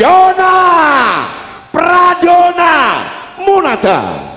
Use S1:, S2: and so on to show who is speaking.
S1: Dona Pradona Munata